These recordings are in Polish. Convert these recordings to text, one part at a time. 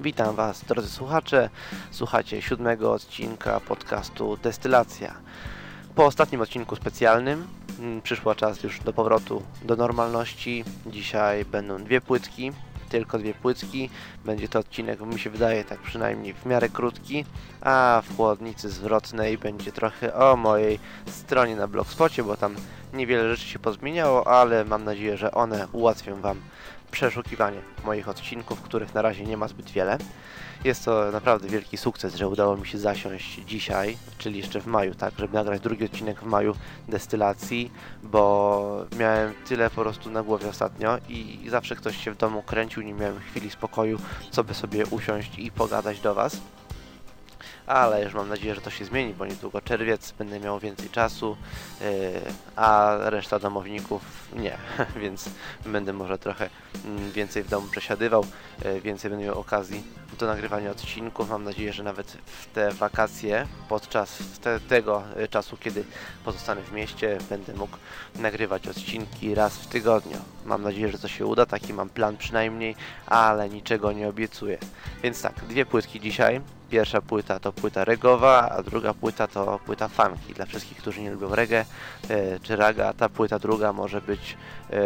Witam Was, drodzy słuchacze. Słuchacie siódmego odcinka podcastu Destylacja. Po ostatnim odcinku specjalnym mm, przyszła czas już do powrotu do normalności. Dzisiaj będą dwie płytki, tylko dwie płytki. Będzie to odcinek, mi się wydaje, tak przynajmniej w miarę krótki, a w chłodnicy zwrotnej będzie trochę o mojej stronie na blogspocie, bo tam niewiele rzeczy się pozmieniało, ale mam nadzieję, że one ułatwią Wam przeszukiwanie moich odcinków, których na razie nie ma zbyt wiele. Jest to naprawdę wielki sukces, że udało mi się zasiąść dzisiaj, czyli jeszcze w maju, tak, żeby nagrać drugi odcinek w maju destylacji, bo miałem tyle po prostu na głowie ostatnio i zawsze ktoś się w domu kręcił, nie miałem chwili spokoju, co by sobie usiąść i pogadać do Was ale już mam nadzieję, że to się zmieni, bo niedługo czerwiec, będę miał więcej czasu, yy, a reszta domowników nie, więc będę może trochę mm, więcej w domu przesiadywał, yy, więcej będę miał okazji do nagrywania odcinków. Mam nadzieję, że nawet w te wakacje, podczas te, tego y, czasu, kiedy pozostanę w mieście, będę mógł nagrywać odcinki raz w tygodniu. Mam nadzieję, że to się uda, taki mam plan przynajmniej, ale niczego nie obiecuję. Więc tak, dwie płytki dzisiaj. Pierwsza płyta to płyta regowa, a druga płyta to płyta funky. Dla wszystkich, którzy nie lubią reggae e, czy raga, ta płyta druga może być e,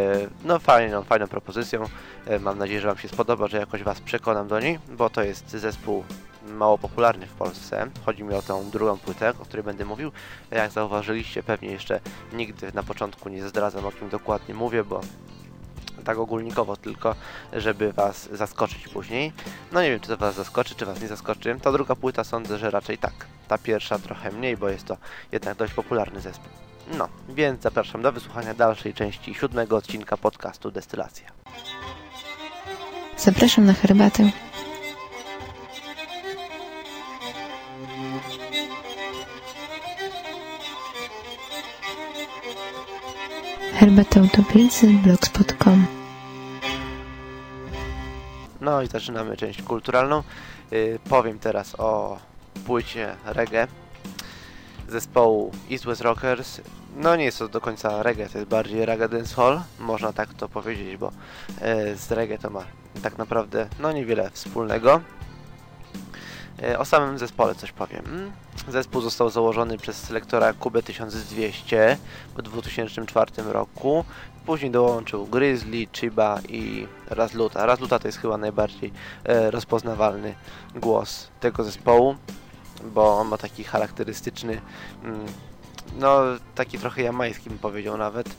no fajną, fajną propozycją. E, mam nadzieję, że Wam się spodoba, że jakoś Was przekonam do niej, bo to jest zespół mało popularny w Polsce. Chodzi mi o tą drugą płytę, o której będę mówił. Jak zauważyliście, pewnie jeszcze nigdy na początku nie zdradzam o kim dokładnie mówię, bo tak ogólnikowo tylko, żeby Was zaskoczyć później. No nie wiem, czy to Was zaskoczy, czy Was nie zaskoczy. Ta druga płyta sądzę, że raczej tak. Ta pierwsza trochę mniej, bo jest to jednak dość popularny zespół. No, więc zapraszam do wysłuchania dalszej części siódmego odcinka podcastu Destylacja. Zapraszam na herbatę. Herbata Utopicy blogspot.com No i zaczynamy część kulturalną. Yy, powiem teraz o płycie reggae zespołu East West Rockers. No nie jest to do końca reggae, to jest bardziej reggae dancehall, można tak to powiedzieć, bo yy, z reggae to ma tak naprawdę no niewiele wspólnego. Yy, o samym zespole coś powiem. Zespół został założony przez selektora Kubę 1200 w 2004 roku. Później dołączył Grizzly, Chiba i Razluta. Razluta to jest chyba najbardziej e, rozpoznawalny głos tego zespołu, bo on ma taki charakterystyczny, mm, no taki trochę jamański bym powiedział nawet,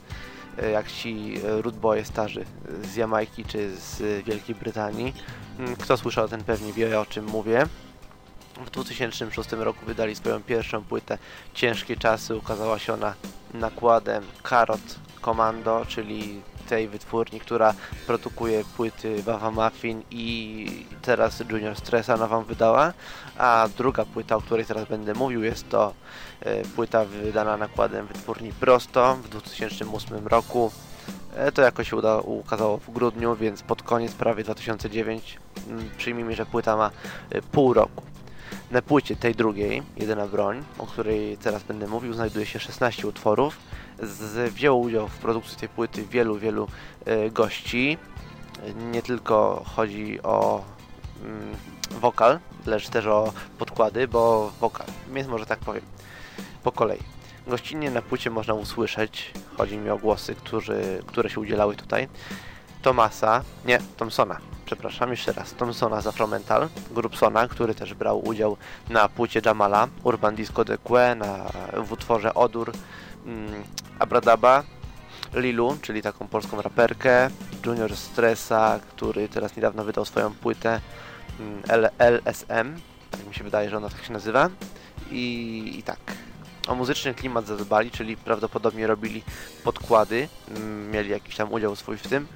e, jak ci rootboye starzy z Jamajki czy z Wielkiej Brytanii. Mm, kto słyszał, ten pewnie wie o czym mówię. W 2006 roku wydali swoją pierwszą płytę Ciężkie Czasy. Ukazała się ona nakładem Carrot Commando, czyli tej wytwórni, która produkuje płyty Wawa Muffin i teraz Junior Stressa nową wydała, a druga płyta, o której teraz będę mówił, jest to e, płyta wydana nakładem wytwórni Prosto w 2008 roku. E, to jakoś się uda, ukazało w grudniu, więc pod koniec prawie 2009 przyjmijmy, że płyta ma e, pół roku. Na płycie tej drugiej, jedyna broń, o której teraz będę mówił, znajduje się 16 utworów. Z, wzięło udział w produkcji tej płyty wielu, wielu y, gości. Nie tylko chodzi o y, wokal, lecz też o podkłady, bo wokal, więc może tak powiem, po kolei. Gościnnie na płycie można usłyszeć, chodzi mi o głosy, którzy, które się udzielały tutaj, Tomasa, nie, Thompsona, przepraszam, jeszcze raz, Thompsona z Afromental, Grupsona, który też brał udział na płycie Jamala, Urban Disco de Que, na, w utworze Odur, mm, Abradaba, Lilu, czyli taką polską raperkę, Junior Stressa, który teraz niedawno wydał swoją płytę mm, LSM, tak mi się wydaje, że ona tak się nazywa, i, i tak. O muzyczny klimat zadbali, czyli prawdopodobnie robili podkłady, mm, mieli jakiś tam udział swój w tym,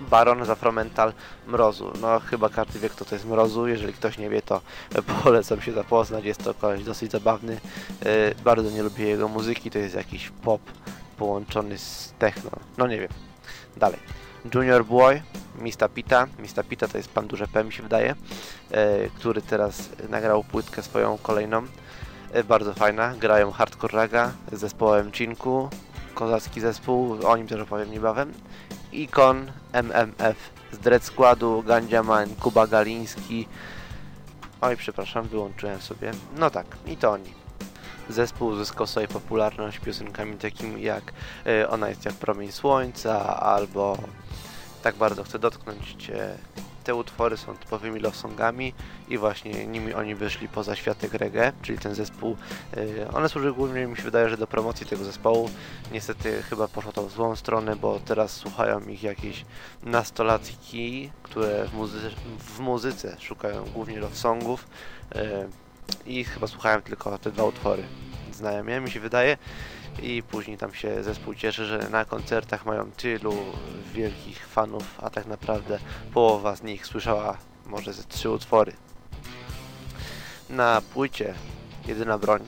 Baron z Afromental Mrozu. No chyba każdy wie kto to jest Mrozu, jeżeli ktoś nie wie to polecam się zapoznać, jest to koleś dosyć zabawny. Yy, bardzo nie lubię jego muzyki, to jest jakiś pop połączony z techno. No nie wiem. Dalej. Junior Boy, Mista Pita. Mista Pita to jest pan duże P mi się wydaje, yy, który teraz nagrał płytkę swoją kolejną. Yy, bardzo fajna. Grają hardcore raga z zespołem Chinku. kozacki zespół, o nim też opowiem niebawem. Ikon, MMF z Dread Składu, Gandziaman, Kuba Galiński. Oj, przepraszam, wyłączyłem sobie. No tak, i to oni. Zespół uzyskał sobie popularność piosenkami takimi jak y, Ona jest jak promień słońca albo Tak bardzo chcę dotknąć cię. Te utwory są typowymi love songami i właśnie nimi oni wyszli poza światek reggae, czyli ten zespół. y, One służyły głównie, mi się wydaje, że do promocji tego zespołu. Niestety chyba poszło to w złą stronę, bo teraz słuchają ich jakieś nastolatki, które w, muzy w muzyce szukają głównie love songów y, i chyba słuchałem tylko te dwa utwory. Znajomi, mi się wydaje. I później tam się zespół cieszy, że na koncertach mają tylu wielkich fanów, a tak naprawdę połowa z nich słyszała może ze trzy utwory. Na płycie Jedyna Broń,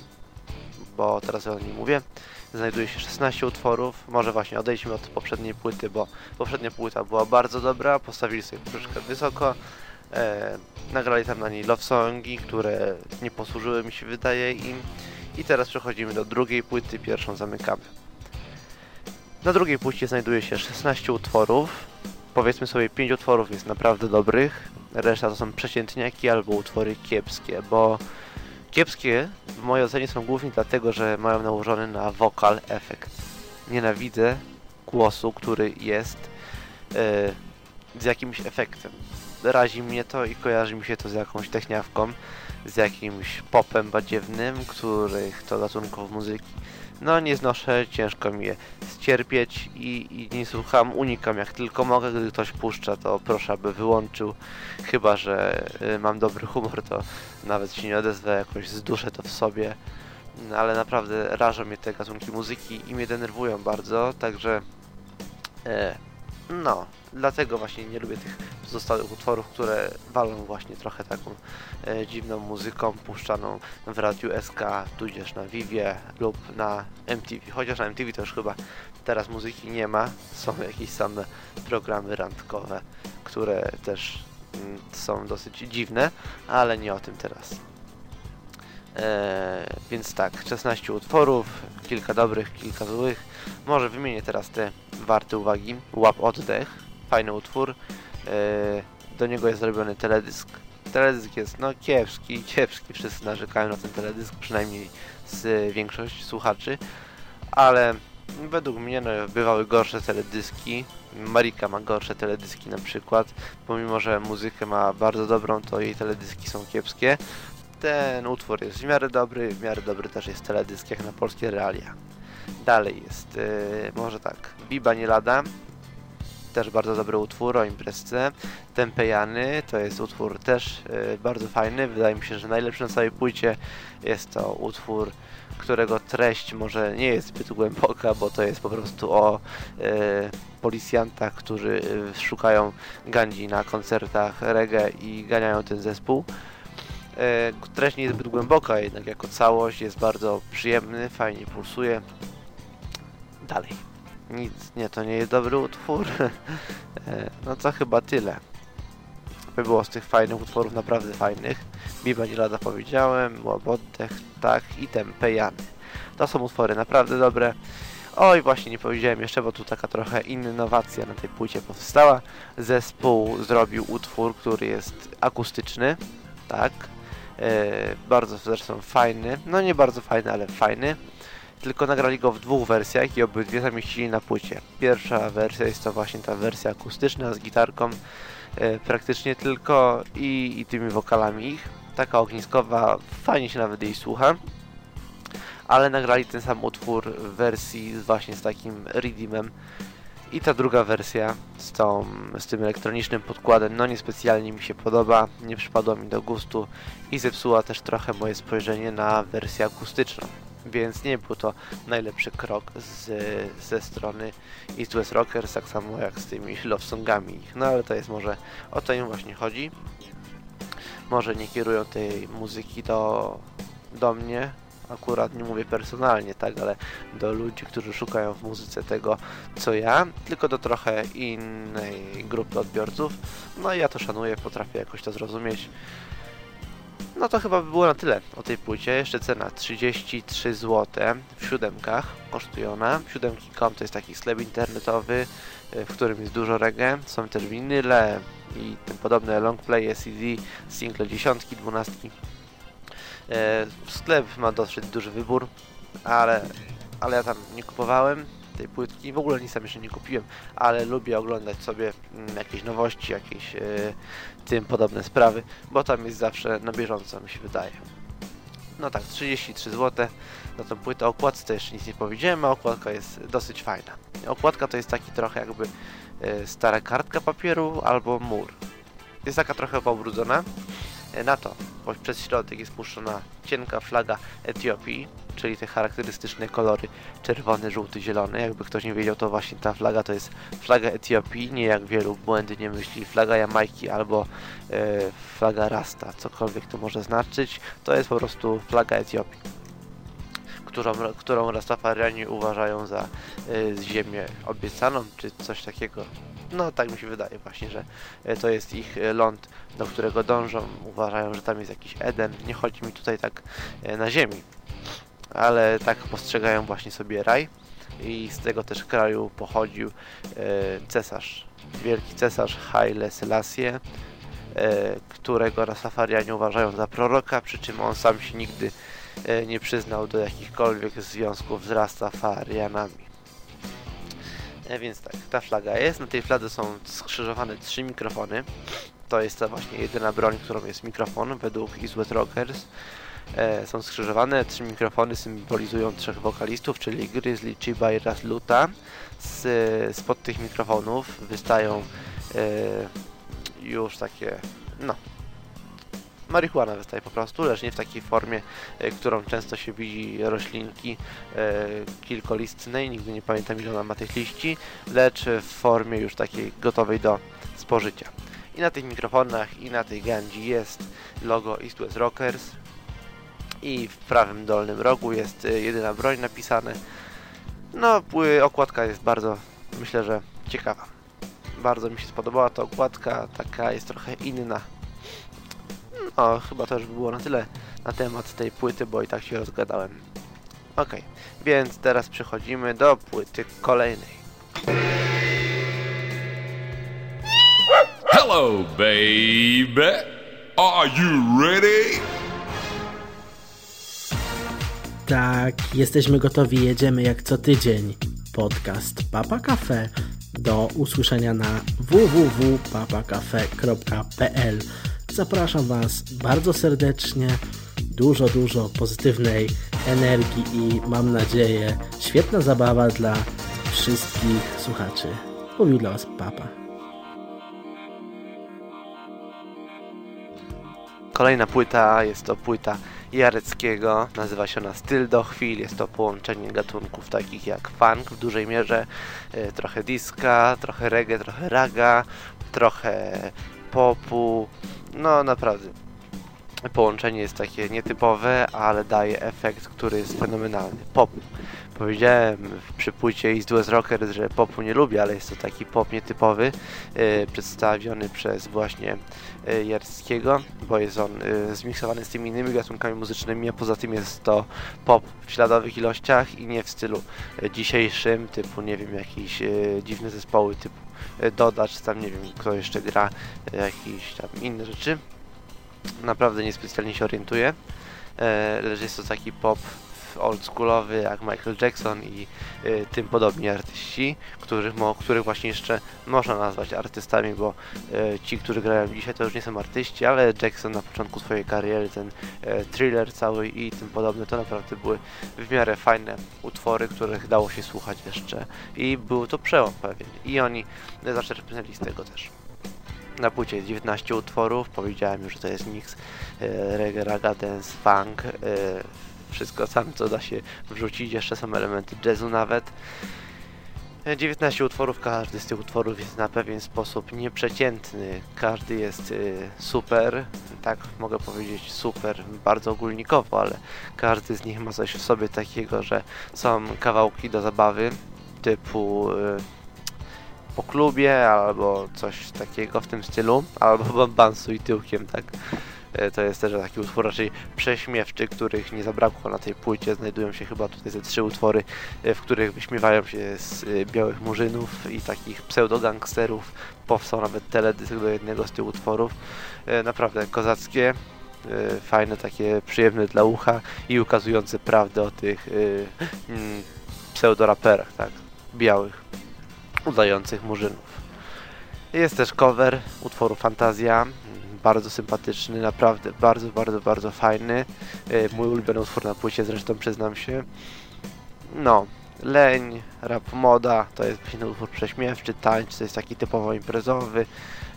bo teraz o niej mówię, znajduje się 16 utworów. Może właśnie odejdźmy od poprzedniej płyty, bo poprzednia płyta była bardzo dobra, postawili sobie troszkę wysoko. E, nagrali tam na niej love songi, które nie posłużyły mi się wydaje im. I teraz przechodzimy do drugiej płyty, pierwszą zamykamy. Na drugiej płycie znajduje się 16 utworów. Powiedzmy sobie 5 utworów jest naprawdę dobrych, reszta to są przeciętniaki albo utwory kiepskie, bo kiepskie w mojej ocenie są głównie dlatego, że mają nałożony na wokal efekt. Nienawidzę głosu, który jest e, z jakimś efektem. Razi mnie to i kojarzy mi się to z jakąś techniawką, z jakimś popem badziewnym, których to gatunków muzyki no nie znoszę, ciężko mi je ścierpieć i, i nie słucham, unikam jak tylko mogę, gdy ktoś puszcza to proszę aby wyłączył, chyba że y, mam dobry humor to nawet się nie odezwę, jakoś zduszę to w sobie, No, ale naprawdę rażą mnie te gatunki muzyki i mnie denerwują bardzo, także e, no, dlatego właśnie nie lubię tych pozostałych utworów, które walą właśnie trochę taką e, dziwną muzyką puszczaną w radiu SK, tudzież na Vivie lub na MTV. Chociaż na MTV to już chyba teraz muzyki nie ma, są jakieś same programy randkowe, które też mm, są dosyć dziwne, ale nie o tym teraz. E, więc tak, 16 utworów, kilka dobrych, kilka złych. Może wymienię teraz te warte uwagi. Łap oddech, fajny utwór. E, do niego jest zrobiony teledysk. Teledysk jest no kiepski, kiepski. Wszyscy narzekają na ten teledysk, przynajmniej z większość słuchaczy. Ale według mnie no, bywały gorsze teledyski. Marika ma gorsze teledyski na przykład. Pomimo, że muzykę ma bardzo dobrą, to jej teledyski są kiepskie. Ten utwór jest w miarę dobry, w miarę dobry też jest teledysk jak na polskie realia. Dalej jest, yy, może tak, Biba nie lada, też bardzo dobry utwór o imprezce. Tempejany to jest utwór też yy, bardzo fajny, wydaje mi się, że najlepszy na całej płycie jest to utwór, którego treść może nie jest zbyt głęboka, bo to jest po prostu o yy, policjantach, którzy yy, szukają gandzi na koncertach reggae i ganiają ten zespół. E, treść nie jest zbyt głęboka, jednak jako całość jest bardzo przyjemny, fajnie pulsuje. Dalej. Nic, nie, to nie jest dobry utwór. E, no to chyba tyle. By było z tych fajnych utworów, naprawdę fajnych. Biba nie lada powiedziałem, Łab oddech, tak i Tempejany. To są utwory naprawdę dobre. Oj, właśnie nie powiedziałem jeszcze, bo tu taka trochę innowacja na tej płycie powstała. Zespół zrobił utwór, który jest akustyczny, tak, bardzo zresztą fajny, no nie bardzo fajny, ale fajny. Tylko nagrali go w dwóch wersjach i obydwie zamieścili na płycie. Pierwsza wersja jest to właśnie ta wersja akustyczna z gitarką e, praktycznie tylko i, i tymi wokalami ich. Taka ogniskowa, fajnie się nawet jej słucha. Ale nagrali ten sam utwór w wersji właśnie z takim redeemem i ta druga wersja z, tą, z tym elektronicznym podkładem, no niespecjalnie mi się podoba, nie przypadła mi do gustu i zepsuła też trochę moje spojrzenie na wersję akustyczną. Więc nie był to najlepszy krok z, ze strony East West Rockers, tak samo jak z tymi love songami. No ale to jest może, o to im właśnie chodzi. Może nie kierują tej muzyki do, do mnie, akurat nie mówię personalnie, tak, ale do ludzi, którzy szukają w muzyce tego, co ja, tylko do trochę innej grupy odbiorców. No i ja to szanuję, potrafię jakoś to zrozumieć. No to chyba by było na tyle o tej płycie. Jeszcze cena 33 zł w siódemkach kosztuje ona. Siódemki.com to jest taki sklep internetowy, e, w którym jest dużo reggae. Są też winyle i tym podobne longplay, CD, single dziesiątki, dwunastki. E, Sklep ma dosyć duży wybór, ale, ale ja tam nie kupowałem tej płytki. W ogóle nic tam jeszcze nie kupiłem, ale lubię oglądać sobie mm, jakieś nowości, jakieś e, tym podobne sprawy, bo tam jest zawsze na bieżąco, mi się wydaje. No tak, 33 zł za tą płytę. Okładce jeszcze nic nie powiedziałem, a okładka jest dosyć fajna. Okładka to jest taki trochę jakby e, stara kartka papieru albo mur. Jest taka trochę pobrudzona. E, na to bo przez środek jest puszczona cienka flaga Etiopii, czyli te charakterystyczne kolory czerwony, żółty, zielony. Jakby ktoś nie wiedział, to właśnie ta flaga to jest flaga Etiopii, nie jak wielu błędnie myśli flaga Jamajki albo e, flaga Rasta, cokolwiek to może znaczyć. To jest po prostu flaga Etiopii, którą, którą Rastafariani uważają za e, ziemię obiecaną, czy coś takiego. No tak mi się wydaje właśnie, że e, to jest ich e, ląd, do którego dążą. Uważają, że tam jest jakiś Eden. Nie chodzi mi tutaj tak e, na ziemi, ale tak postrzegają właśnie sobie raj. I z tego też kraju pochodził cesarz, wielki cesarz Haile Selassie, którego Rastafarianie uważają za proroka, przy czym on sam się nigdy nie przyznał do jakichkolwiek związków z Rastafarianami. E, więc tak, ta flaga jest. Na tej fladze są skrzyżowane trzy mikrofony. To jest ta właśnie jedyna broń, którą jest mikrofon według Iswet Rockers. E, są skrzyżowane. Trzy mikrofony symbolizują trzech wokalistów, czyli Grizzly, Chiba i Rasluta. Z, spod tych mikrofonów wystają e, już takie, no, marihuana wystaje po prostu, lecz nie w takiej formie, e, którą często się widzi roślinki e, kilkolistnej, nigdy nie pamiętam ile ona ma tych liści, lecz w formie już takiej gotowej do spożycia. I na tych mikrofonach i na tej gandzi jest logo East West Rockers i w prawym dolnym rogu jest e, jedyna broń napisane. No, okładka jest bardzo, myślę, że ciekawa. Bardzo mi się spodobała ta okładka, taka jest trochę inna o, chyba to już było na tyle na temat tej płyty, bo i tak się rozgadałem. Ok, więc teraz przechodzimy do płyty kolejnej. Hello, baby. Are you ready? Tak, jesteśmy gotowi, jedziemy jak co tydzień. Podcast Papa Cafe do usłyszenia na www.papacafe.pl Zapraszam Was bardzo serdecznie. Dużo, dużo pozytywnej energii i mam nadzieję świetna zabawa dla wszystkich słuchaczy. Mówił dla Was Papa. Kolejna płyta jest to płyta Jareckiego, nazywa się ona Styl do chwil, jest to połączenie gatunków takich jak funk w dużej mierze, e, trochę diska, trochę reggae, trochę raga, trochę popu, no naprawdę. Połączenie jest takie nietypowe, ale daje efekt, który jest fenomenalny. Pop. Powiedziałem przy płycie East West Rockers, że popu nie lubię, ale jest to taki pop nietypowy, yy, przedstawiony przez właśnie yy, Jarskiego, bo jest on yy, zmiksowany z tymi innymi gatunkami muzycznymi, a poza tym jest to pop w śladowych ilościach i nie w stylu dzisiejszym, typu nie wiem, jakieś dziwne zespoły typu dodać, tam nie wiem kto jeszcze gra, jakieś tam inne rzeczy. Naprawdę niespecjalnie się orientuję, e, lecz jest to taki pop oldschoolowy jak Michael Jackson i y, tym podobni artyści, których, mo, których właśnie jeszcze można nazwać artystami, bo y, ci, którzy grają dzisiaj to już nie są artyści, ale Jackson na początku swojej kariery, ten y, thriller cały i tym podobne, to naprawdę były w miarę fajne utwory, których dało się słuchać jeszcze i był to przełom pewien i oni zaczerpnęli z tego też. Na płycie jest 19 utworów, powiedziałem już, że to jest miks reggae, raga, dance, funk, wszystko sam, co da się wrzucić. Jeszcze są elementy jazzu nawet. 19 utworów, każdy z tych utworów jest na pewien sposób nieprzeciętny. Każdy jest y, super, tak mogę powiedzieć super, bardzo ogólnikowo, ale każdy z nich ma coś w sobie takiego, że są kawałki do zabawy, typu y, po klubie, albo coś takiego w tym stylu, albo bansuj tyłkiem, tak E, To jest też taki utwór raczej prześmiewczy, których nie zabrakło na tej płycie. Znajdują się chyba tutaj ze trzy utwory, e, w których wyśmiewają się z e, białych murzynów i takich pseudogangsterów. Powstał nawet teledysk do jednego z tych utworów. E, Naprawdę kozackie, e, fajne, takie przyjemne dla ucha i ukazujące prawdę o tych e, mm, pseudoraperach, tak, białych, udających murzynów. Jest też cover utworu Fantazja, bardzo sympatyczny, naprawdę bardzo, bardzo, bardzo fajny. E, Mój ulubiony utwór na płycie zresztą, przyznam się. No, Leń, Rap Moda to jest właśnie utwór prześmiewczy, Tańcz to jest taki typowo imprezowy,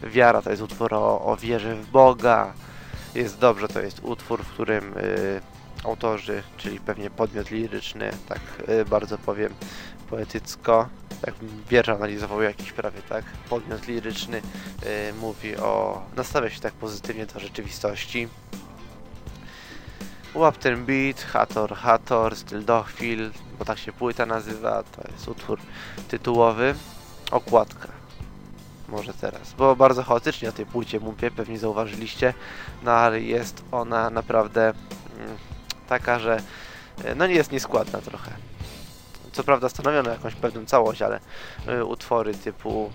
Wiara to jest utwór o, o wierze w Boga, Jest dobrze to jest utwór, w którym y, autorzy, czyli pewnie podmiot liryczny, tak y, bardzo powiem poetycko, jakbym wiersz analizował jakiś prawie tak, podmiot liryczny y, mówi o, nastawia się tak pozytywnie do rzeczywistości. Łap ten beat, Hator, Hator, styl do chwil, bo tak się płyta nazywa, to jest utwór tytułowy, okładka. Może teraz, bo bardzo chaotycznie o tej płycie mówię, pewnie zauważyliście, no ale jest ona naprawdę mm, taka, że e, no nie jest nieskładna trochę. Co prawda stanowiona jakąś pewną całość, ale y, utwory typu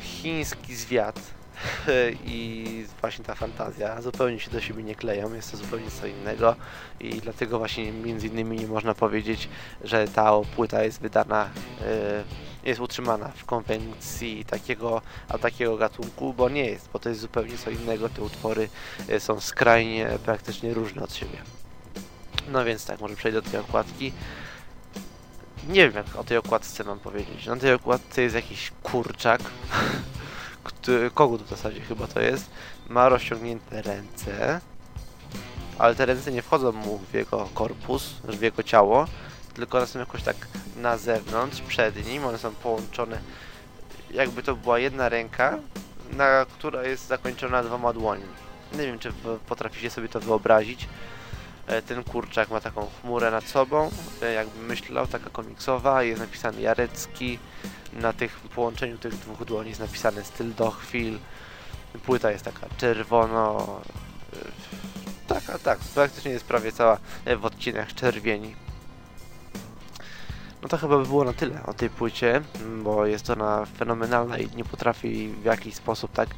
chiński zwiat i właśnie ta fantazja zupełnie się do siebie nie kleją, jest to zupełnie co innego i dlatego właśnie między innymi nie można powiedzieć, że ta płyta jest wydana, y, jest utrzymana w konwencji takiego, a takiego gatunku, bo nie jest, bo to jest zupełnie co innego, te utwory y, są skrajnie praktycznie różne od siebie. No więc tak, może przejdę do tej okładki. Nie wiem jak o tej okładce mam powiedzieć. Na tej okładce jest jakiś kurczak, który, kogut w zasadzie chyba to jest, ma rozciągnięte ręce, ale te ręce nie wchodzą mu w jego korpus, w jego ciało, tylko one są jakoś tak na zewnątrz, przed nim, one są połączone, jakby to była jedna ręka, na, która jest zakończona dwoma dłońmi. Nie wiem, czy potraficie sobie to wyobrazić. E, Ten kurczak ma taką chmurę nad sobą, e, jakby myślał, taka komiksowa, jest napisany Jarecki, na tych połączeniu tych dwóch dłoni jest napisany styl do chwil. Płyta jest taka czerwono. e, Taka, tak, praktycznie jest prawie cała w odcieniach czerwieni. No to chyba by było na tyle o tej płycie, m, bo jest ona fenomenalna i nie potrafi w jakiś sposób tak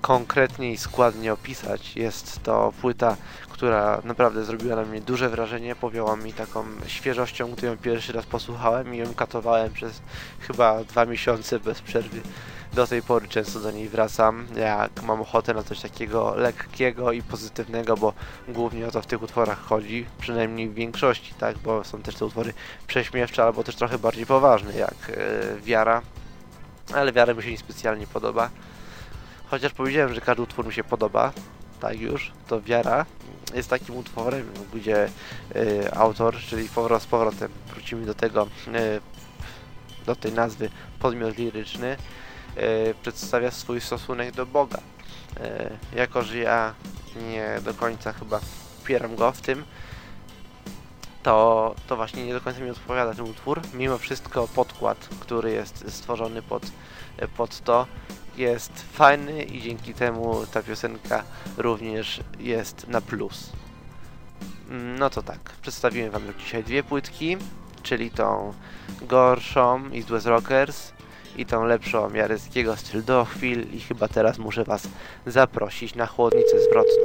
konkretnie i składnie opisać. Jest to płyta, która naprawdę zrobiła na mnie duże wrażenie, powiała mi taką świeżością, gdy ją pierwszy raz posłuchałem i ją katowałem przez chyba dwa miesiące bez przerwy. Do tej pory często do niej wracam, jak mam ochotę na coś takiego lekkiego i pozytywnego, bo głównie o to w tych utworach chodzi, przynajmniej w większości, tak, bo są też te utwory prześmiewcze albo też trochę bardziej poważne, jak e, Wiara, ale Wiara mi się niespecjalnie podoba. Chociaż powiedziałem, że każdy utwór mi się podoba, tak już, to Wiara jest takim utworem, gdzie y, autor, czyli powro- z powrotem wrócimy do tego, y, do tej nazwy podmiot liryczny, przedstawia swój stosunek do Boga. Y, jako, że ja nie do końca chyba popieram go w tym, to, to właśnie nie do końca mi odpowiada ten utwór. Mimo wszystko podkład, który jest stworzony pod, pod to, jest fajny i dzięki temu ta piosenka również jest na plus. No to tak, przedstawiłem wam już dzisiaj dwie płytki, czyli tą gorszą i West Rockers i tą lepszą Jareckiego styl do chwil i chyba teraz muszę was zaprosić na chłodnicę zwrotną.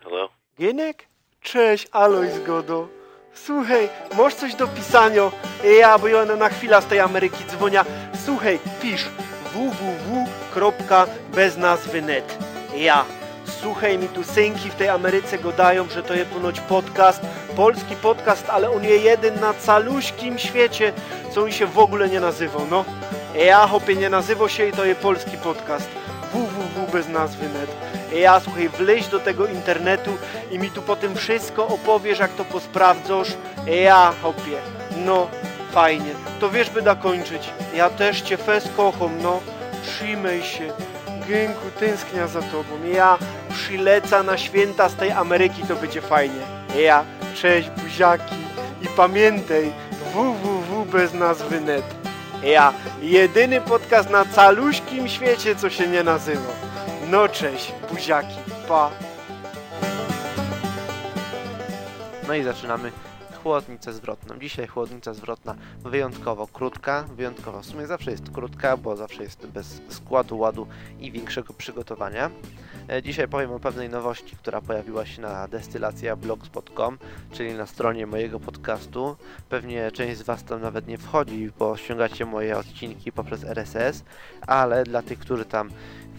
Hello? Gienek? Cześć, Alois Godo. Słuchaj, masz coś do pisania? Ja, bo ja na chwilę z tej Ameryki dzwonia. Słuchaj, pisz www.beznazwy.net Ja. Słuchaj, mi tu synki w tej Ameryce gadają, że to jest ponoć podcast, polski podcast, ale on jest jeden na caluśkim świecie, co on się w ogóle nie nazywał, no. Ja, hopie, nie nazywał się i to jest polski podcast. www.beznazwy.net Ja, słuchaj, wleź do tego internetu i mi tu potem wszystko opowiesz, jak to posprawdzasz. Ja, hopie, no, fajnie. To wiesz, by da kończyć. Ja też cię fes kocham, no. Trzymaj się. Gęku, tęsknia za tobą. Ja przyleca na święta z tej Ameryki, to będzie fajnie. Ja, cześć buziaki. I pamiętaj, www bez nazwy net. Ja, jedyny podcast na caluśkim świecie, co się nie nazywa. No cześć, buziaki, pa. No i zaczynamy chłodnicę zwrotną. Dzisiaj chłodnica zwrotna wyjątkowo krótka, wyjątkowo w sumie zawsze jest krótka, bo zawsze jest bez składu, ładu i większego przygotowania. E, Dzisiaj powiem o pewnej nowości, która pojawiła się na destylacja.blogspot.com, czyli na stronie mojego podcastu. Pewnie część z Was tam nawet nie wchodzi, bo ściągacie moje odcinki poprzez RSS, ale dla tych, którzy tam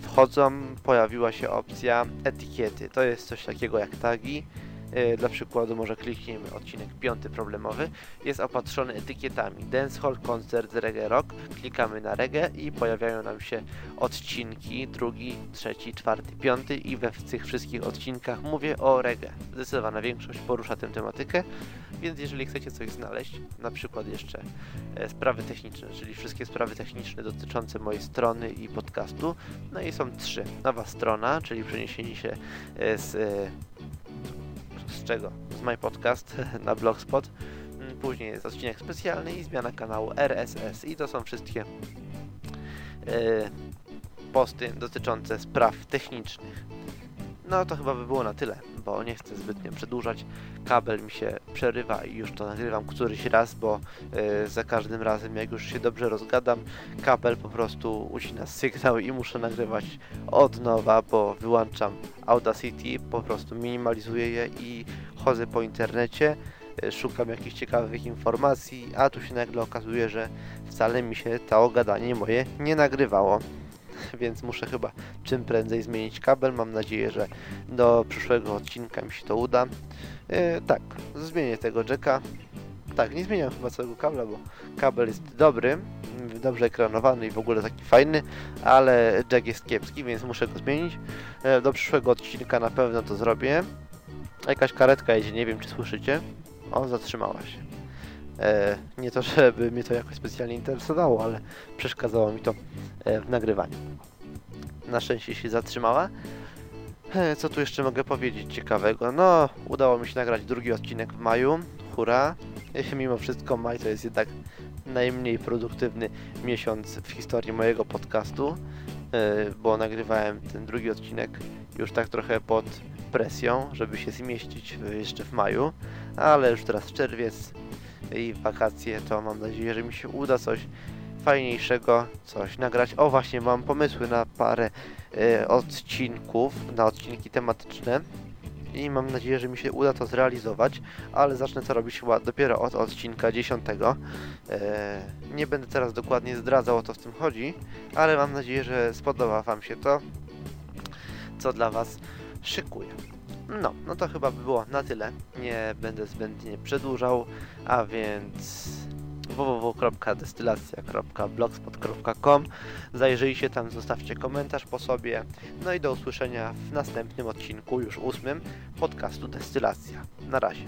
wchodzą, pojawiła się opcja etykiety. To jest coś takiego jak tagi. E, Dla przykładu może klikniemy odcinek piąty problemowy. Jest opatrzony etykietami Dancehall, Concert, Reggae Rock. Klikamy na Reggae i pojawiają nam się odcinki drugi, trzeci, czwarty, piąty i we tych wszystkich odcinkach mówię o reggae. Zdecydowana większość porusza tę tematykę, więc jeżeli chcecie coś znaleźć, na przykład jeszcze e, sprawy techniczne, czyli wszystkie sprawy techniczne dotyczące mojej strony i podcastu, no i są trzy. Nowa strona, czyli przeniesienie się e, z z czego? Z My Podcast na Blogspot. Mm, Później jest odcinek specjalny i zmiana kanału RSS. I to są wszystkie e, posty dotyczące spraw technicznych. No to chyba by było na tyle, bo nie chcę zbytnio przedłużać. Kabel mi się przerywa i już to nagrywam któryś raz, bo e, za każdym razem jak już się dobrze rozgadam, kabel po prostu ucina sygnał i muszę nagrywać od nowa, bo wyłączam Audacity, po prostu minimalizuję je i chodzę po internecie, e, szukam jakichś ciekawych informacji, a tu się nagle okazuje, że wcale mi się to gadanie moje nie nagrywało. Więc muszę chyba czym prędzej zmienić kabel. Mam nadzieję, że do przyszłego odcinka mi się to uda. E, tak, zmienię tego jacka. Tak, nie zmieniam chyba całego kabla, bo kabel jest dobry, dobrze ekranowany i w ogóle taki fajny, ale jack jest kiepski, więc muszę go zmienić. E, Do przyszłego odcinka na pewno to zrobię. Jakaś karetka jedzie, nie wiem czy słyszycie. O, zatrzymała się. E, nie to, żeby mnie to jakoś specjalnie interesowało, ale przeszkadzało mi to e, w nagrywaniu. Na szczęście się zatrzymała. E, co tu jeszcze mogę powiedzieć ciekawego? No, udało mi się nagrać drugi odcinek w maju. Hurra! Mimo wszystko maj to jest jednak najmniej produktywny miesiąc w historii mojego podcastu, bo nagrywałem ten drugi odcinek już tak trochę pod presją, żeby się zmieścić jeszcze w maju, ale już teraz czerwiec i wakacje, to mam nadzieję, że mi się uda coś fajniejszego, coś nagrać. O, właśnie mam pomysły na parę e, odcinków, na odcinki tematyczne i mam nadzieję, że mi się uda to zrealizować, ale zacznę to robić chyba dopiero od odcinka 10. E, nie będę teraz dokładnie zdradzał o co w tym chodzi, ale mam nadzieję, że spodoba Wam się to, co dla Was szykuję. No, no to chyba by było na tyle. Nie będę zbędnie przedłużał, a więc www.destylacja.blogspot.com Zajrzyjcie tam, zostawcie komentarz po sobie. No i do usłyszenia w następnym odcinku, już ósmym, podcastu Destylacja. Na razie.